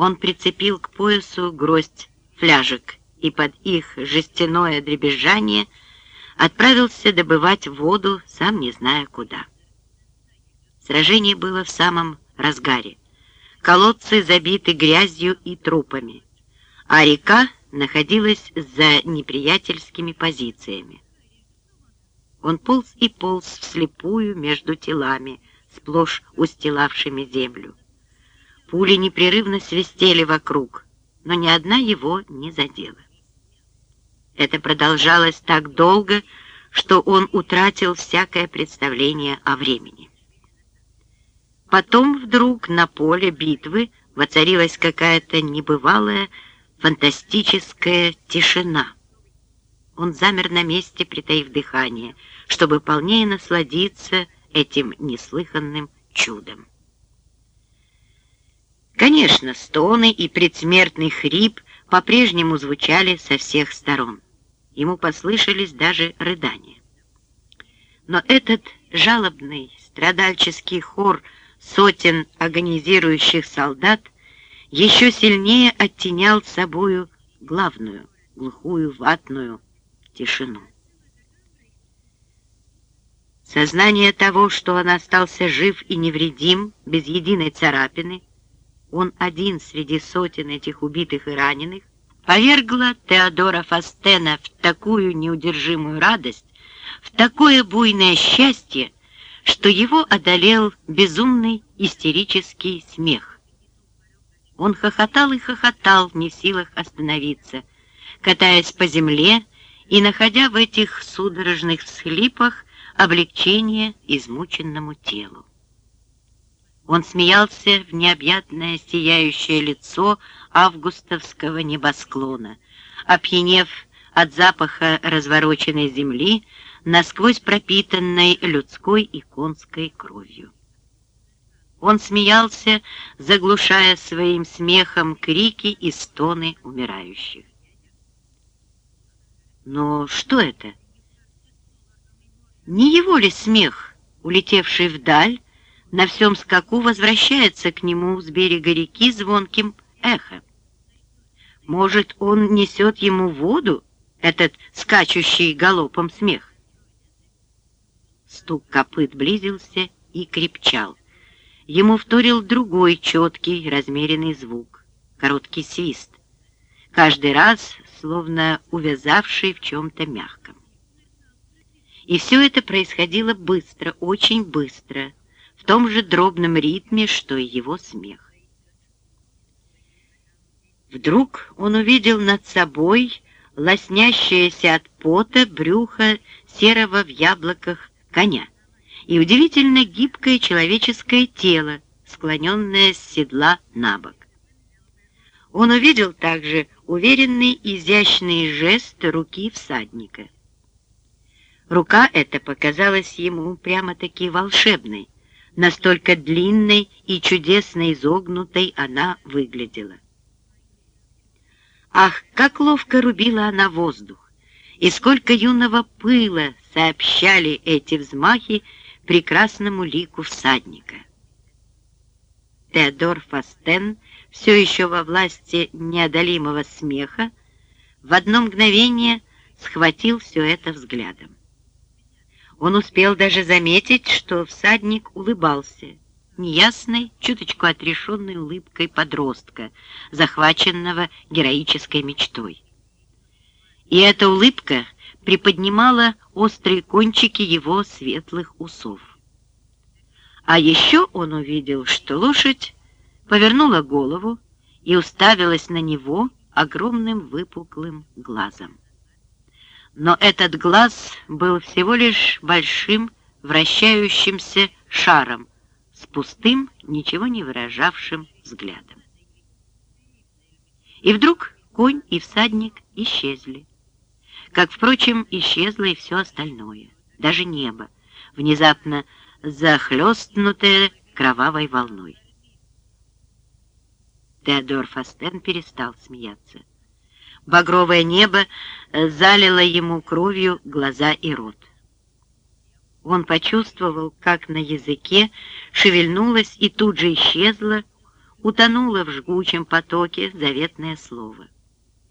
Он прицепил к поясу гроздь фляжек и под их жестяное дребезжание отправился добывать воду, сам не зная куда. Сражение было в самом разгаре. Колодцы забиты грязью и трупами, а река находилась за неприятельскими позициями. Он полз и полз вслепую между телами, сплошь устилавшими землю. Пули непрерывно свистели вокруг, но ни одна его не задела. Это продолжалось так долго, что он утратил всякое представление о времени. Потом вдруг на поле битвы воцарилась какая-то небывалая фантастическая тишина. Он замер на месте, притаив дыхание, чтобы полнее насладиться этим неслыханным чудом. Конечно, стоны и предсмертный хрип по-прежнему звучали со всех сторон. Ему послышались даже рыдания. Но этот жалобный, страдальческий хор — сотен агонизирующих солдат еще сильнее оттенял собою главную, глухую, ватную тишину. Сознание того, что он остался жив и невредим, без единой царапины, он один среди сотен этих убитых и раненых, повергло Теодора Фастена в такую неудержимую радость, в такое буйное счастье, что его одолел безумный истерический смех. Он хохотал и хохотал, не в силах остановиться, катаясь по земле и находя в этих судорожных всхлипах облегчение измученному телу. Он смеялся в необъятное сияющее лицо августовского небосклона, опьянев от запаха развороченной земли, насквозь пропитанной людской и конской кровью. Он смеялся, заглушая своим смехом крики и стоны умирающих. Но что это? Не его ли смех, улетевший вдаль, на всем скаку возвращается к нему с берега реки звонким эхом? Может, он несет ему воду, этот скачущий галопом смех? Стук копыт близился и крепчал. Ему вторил другой четкий, размеренный звук, короткий свист, каждый раз словно увязавший в чем-то мягком. И все это происходило быстро, очень быстро, в том же дробном ритме, что и его смех. Вдруг он увидел над собой лоснящееся от пота брюхо серого в яблоках коня и удивительно гибкое человеческое тело, склоненное с седла на бок. Он увидел также уверенный изящный жест руки всадника. Рука эта показалась ему прямо-таки волшебной, настолько длинной и чудесно изогнутой она выглядела. Ах, как ловко рубила она воздух, и сколько юного пыла сообщали эти взмахи прекрасному лику всадника. Теодор Фастен, все еще во власти неодолимого смеха, в одно мгновение схватил все это взглядом. Он успел даже заметить, что всадник улыбался, неясной, чуточку отрешенной улыбкой подростка, захваченного героической мечтой. И эта улыбка приподнимала острые кончики его светлых усов. А еще он увидел, что лошадь повернула голову и уставилась на него огромным выпуклым глазом. Но этот глаз был всего лишь большим вращающимся шаром с пустым, ничего не выражавшим взглядом. И вдруг конь и всадник исчезли как, впрочем, исчезло и все остальное, даже небо, внезапно захлестнутое кровавой волной. Теодор Фастен перестал смеяться. Багровое небо залило ему кровью глаза и рот. Он почувствовал, как на языке шевельнулась и тут же исчезла утонуло в жгучем потоке заветное слово.